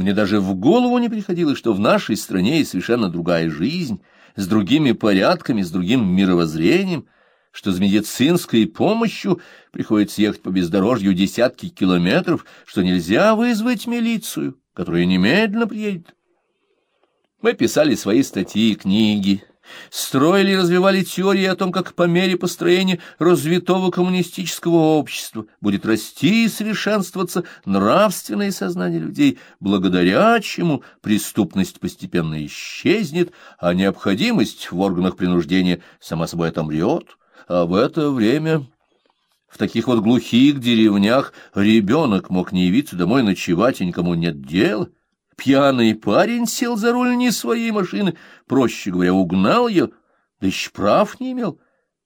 Мне даже в голову не приходило, что в нашей стране есть совершенно другая жизнь, с другими порядками, с другим мировоззрением, что за медицинской помощью приходится ехать по бездорожью десятки километров, что нельзя вызвать милицию, которая немедленно приедет. Мы писали свои статьи и книги, строили и развивали теории о том, как по мере построения развитого коммунистического общества будет расти и совершенствоваться нравственное сознание людей, благодаря чему преступность постепенно исчезнет, а необходимость в органах принуждения сама собой отомрет. А в это время... В таких вот глухих деревнях ребенок мог не явиться домой ночевать, и никому нет дела. Пьяный парень сел за руль не своей машины, проще говоря, угнал ее, да еще прав не имел.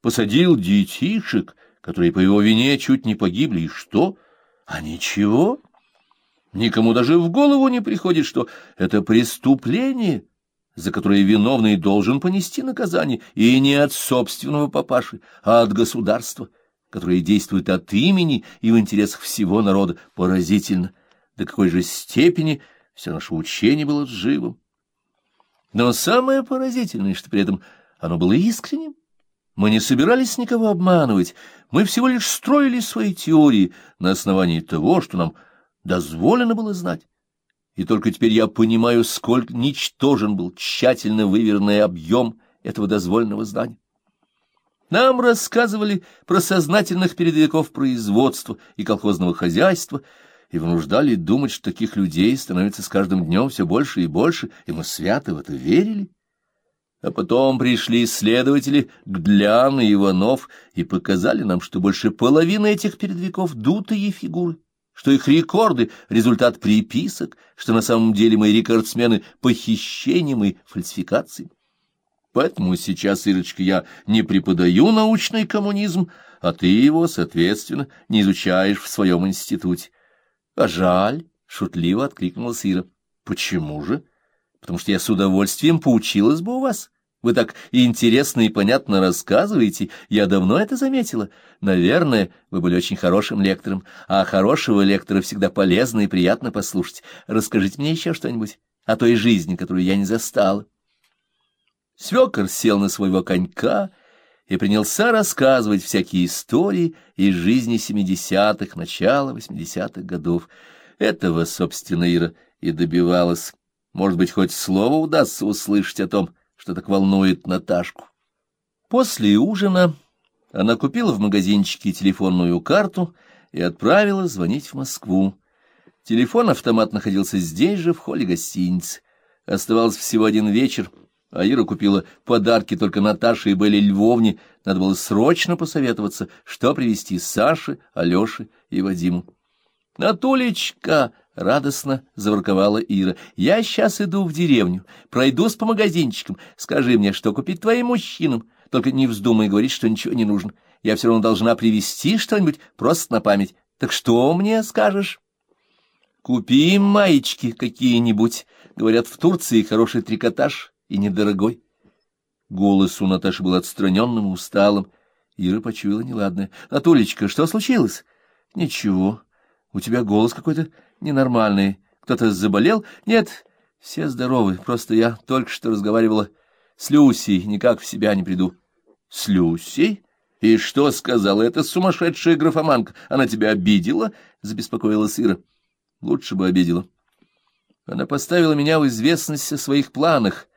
Посадил детишек, которые по его вине чуть не погибли, и что? А ничего. Никому даже в голову не приходит, что это преступление, за которое виновный должен понести наказание, и не от собственного папаши, а от государства, которое действует от имени и в интересах всего народа. Поразительно, до какой же степени все наше учение было живым. Но самое поразительное, что при этом оно было искренним. Мы не собирались никого обманывать, мы всего лишь строили свои теории на основании того, что нам дозволено было знать. И только теперь я понимаю, сколько ничтожен был тщательно выверенный объем этого дозволенного знания. Нам рассказывали про сознательных передовиков производства и колхозного хозяйства, и вынуждали думать, что таких людей становится с каждым днем все больше и больше, и мы свято в это верили. А потом пришли исследователи Гдлян и Иванов и показали нам, что больше половины этих передовиков — дутые фигуры, что их рекорды — результат приписок, что на самом деле мы рекордсмены похищением и фальсификацией. Поэтому сейчас, Ирочка, я не преподаю научный коммунизм, а ты его, соответственно, не изучаешь в своем институте. — А жаль, — шутливо откликнулась Ира. — Почему же? — Потому что я с удовольствием поучилась бы у вас. Вы так интересно и понятно рассказываете, я давно это заметила. Наверное, вы были очень хорошим лектором, а хорошего лектора всегда полезно и приятно послушать. Расскажите мне еще что-нибудь о той жизни, которую я не застала. Свекор сел на своего конька и принялся рассказывать всякие истории из жизни семидесятых, начала восьмидесятых годов. Этого, собственно, Ира и добивалась. Может быть, хоть слово удастся услышать о том, что так волнует Наташку. После ужина она купила в магазинчике телефонную карту и отправила звонить в Москву. Телефон-автомат находился здесь же, в холле гостиницы. Оставался всего один вечер — а Ира купила подарки только Наташе и Белле Львовне. Надо было срочно посоветоваться, что привезти Саше, Алёше и Вадиму. «Натулечка!» — радостно заворковала Ира. «Я сейчас иду в деревню, пройдусь по магазинчикам. Скажи мне, что купить твоим мужчинам. Только не вздумай говорить, что ничего не нужно. Я все равно должна привезти что-нибудь просто на память. Так что мне скажешь?» «Купи маечки какие-нибудь. Говорят, в Турции хороший трикотаж» и недорогой. Голос у Наташи был отстраненным и усталым. Ира почуяла неладное. — Натулечка, что случилось? — Ничего. У тебя голос какой-то ненормальный. Кто-то заболел? — Нет, все здоровы. Просто я только что разговаривала с Люсей, никак в себя не приду. — С Люсей? И что сказала эта сумасшедшая графоманка? Она тебя обидела? — забеспокоилась Ира. — Лучше бы обидела. Она поставила меня в известность о своих планах —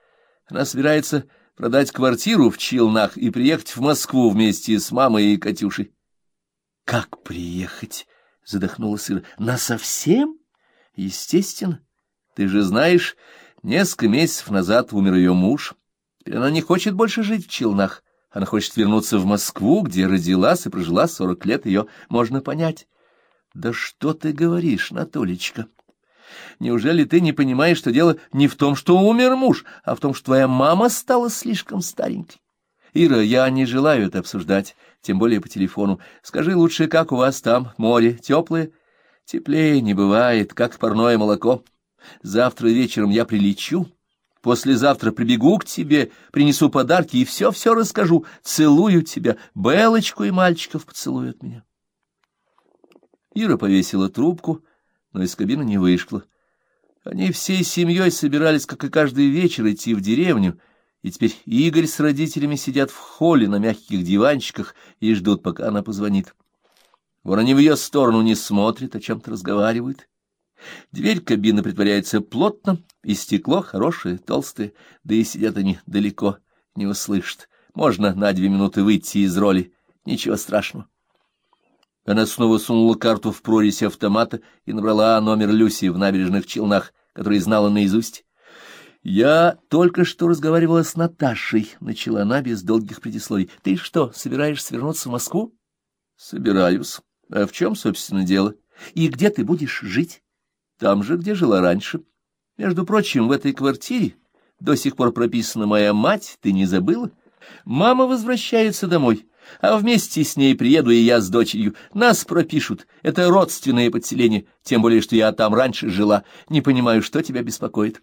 она собирается продать квартиру в Челнах и приехать в Москву вместе с мамой и Катюшей. — Как приехать? — задохнулась Ира. — Насовсем? — Естественно. Ты же знаешь, несколько месяцев назад умер ее муж. Теперь она не хочет больше жить в Челнах. Она хочет вернуться в Москву, где родилась и прожила сорок лет. Ее можно понять. — Да что ты говоришь, Натолечка? — Неужели ты не понимаешь, что дело не в том, что умер муж, а в том, что твоя мама стала слишком старенькой? Ира, я не желаю это обсуждать, тем более по телефону. Скажи лучше, как у вас там море теплое? Теплее не бывает, как парное молоко. Завтра вечером я прилечу. Послезавтра прибегу к тебе, принесу подарки и все-все расскажу. Целую тебя, Белочку и мальчиков поцелуй от меня. Ира повесила трубку, но из кабины не вышла. Они всей семьей собирались, как и каждый вечер, идти в деревню, и теперь Игорь с родителями сидят в холле на мягких диванчиках и ждут, пока она позвонит. Вон они в ее сторону не смотрят, о чем-то разговаривают. Дверь кабины притворяется плотно, и стекло хорошее, толстое, да и сидят они далеко, не услышат. Можно на две минуты выйти из роли, ничего страшного. Она снова сунула карту в прорезь автомата и набрала номер Люси в набережных Челнах, который знала наизусть. «Я только что разговаривала с Наташей», — начала она без долгих предисловий. «Ты что, собираешься вернуться в Москву?» «Собираюсь. А в чем, собственно, дело? И где ты будешь жить?» «Там же, где жила раньше. Между прочим, в этой квартире до сих пор прописана моя мать, ты не забыла? Мама возвращается домой» а вместе с ней приеду и я с дочерью. Нас пропишут. Это родственное подселение, тем более, что я там раньше жила. Не понимаю, что тебя беспокоит».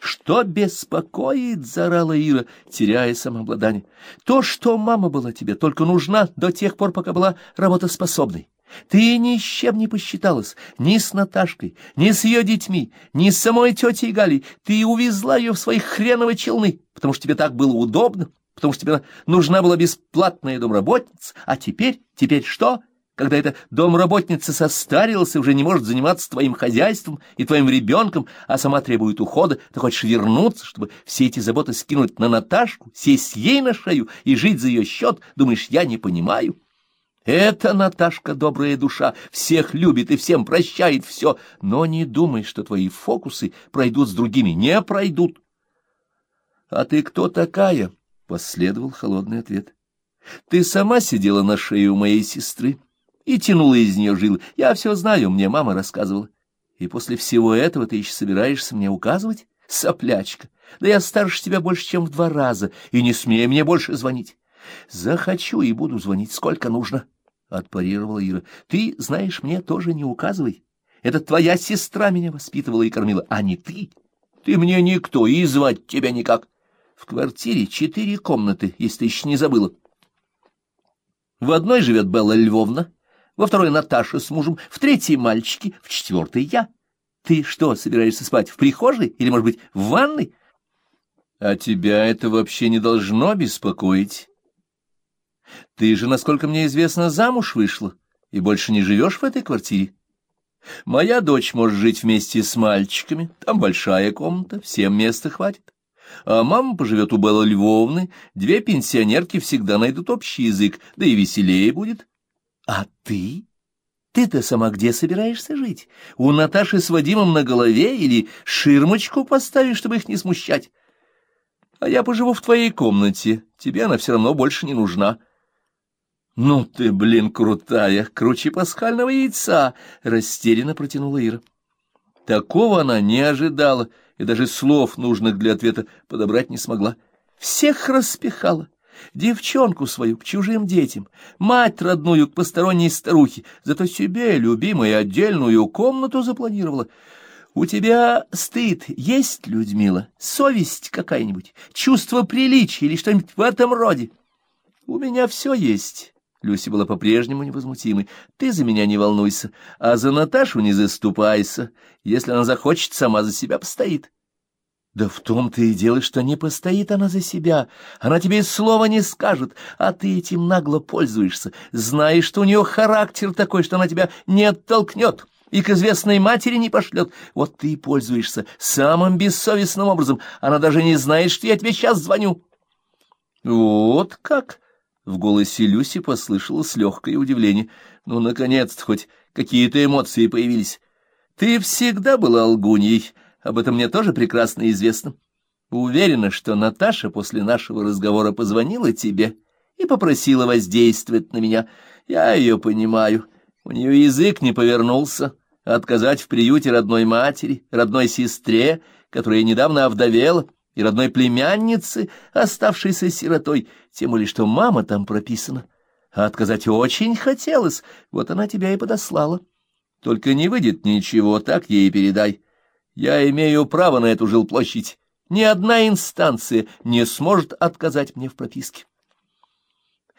«Что беспокоит?» — заорала Ира, теряя самообладание. «То, что мама была тебе только нужна до тех пор, пока была работоспособной. Ты ни с чем не посчиталась, ни с Наташкой, ни с ее детьми, ни с самой тетей Галей. Ты увезла ее в свои хреновые челны, потому что тебе так было удобно, потому что тебе нужна была бесплатная домработница, а теперь, теперь что? Когда эта домработница состарилась и уже не может заниматься твоим хозяйством и твоим ребенком, а сама требует ухода, ты хочешь вернуться, чтобы все эти заботы скинуть на Наташку, сесть ей на шею и жить за ее счет, думаешь, я не понимаю? Это Наташка добрая душа, всех любит и всем прощает все, но не думай, что твои фокусы пройдут с другими, не пройдут. А ты кто такая? Последовал холодный ответ. Ты сама сидела на шее у моей сестры и тянула из нее жилы. Я все знаю, мне мама рассказывала. И после всего этого ты еще собираешься мне указывать? Соплячка! Да я старше тебя больше, чем в два раза, и не смей мне больше звонить. Захочу и буду звонить, сколько нужно, — отпарировала Ира. Ты, знаешь, мне тоже не указывай. Это твоя сестра меня воспитывала и кормила, а не ты. Ты мне никто, и звать тебя никак. В квартире четыре комнаты, если еще не забыла. В одной живет Белла Львовна, во второй Наташа с мужем, в третьей мальчики, в четвертой я. Ты что, собираешься спать в прихожей или, может быть, в ванной? А тебя это вообще не должно беспокоить. Ты же, насколько мне известно, замуж вышла и больше не живешь в этой квартире. Моя дочь может жить вместе с мальчиками, там большая комната, всем места хватит. А мама поживет у Беллы Львовны, две пенсионерки всегда найдут общий язык, да и веселее будет. А ты? Ты-то сама где собираешься жить? У Наташи с Вадимом на голове или ширмочку поставишь, чтобы их не смущать? А я поживу в твоей комнате, тебе она все равно больше не нужна. Ну ты, блин, крутая, круче пасхального яйца, растерянно протянула Ира. Такого она не ожидала и даже слов, нужных для ответа, подобрать не смогла. Всех распихала. Девчонку свою к чужим детям, мать родную к посторонней старухе, зато себе, любимой, отдельную комнату запланировала. У тебя стыд есть, Людмила? Совесть какая-нибудь? Чувство приличия или что-нибудь в этом роде? У меня все есть. Люси была по-прежнему невозмутимой. «Ты за меня не волнуйся, а за Наташу не заступайся. Если она захочет, сама за себя постоит». «Да в том-то и дело, что не постоит она за себя. Она тебе и слова не скажет, а ты этим нагло пользуешься, знаешь, что у нее характер такой, что она тебя не оттолкнет» и к известной матери не пошлет. Вот ты и пользуешься самым бессовестным образом. Она даже не знает, что я тебе сейчас звоню. — Вот как? В голосе Люси послышалось легкое удивление. Ну, наконец-то хоть какие-то эмоции появились. Ты всегда была лгуньей, об этом мне тоже прекрасно известно. Уверена, что Наташа после нашего разговора позвонила тебе и попросила воздействовать на меня. Я ее понимаю. У нее язык не повернулся. Отказать в приюте родной матери, родной сестре, которая недавно овдовела, и родной племянницы, оставшейся сиротой, тем более что мама там прописана. А отказать очень хотелось, вот она тебя и подослала. Только не выйдет ничего, так ей передай. Я имею право на эту жилплощадь. Ни одна инстанция не сможет отказать мне в прописке.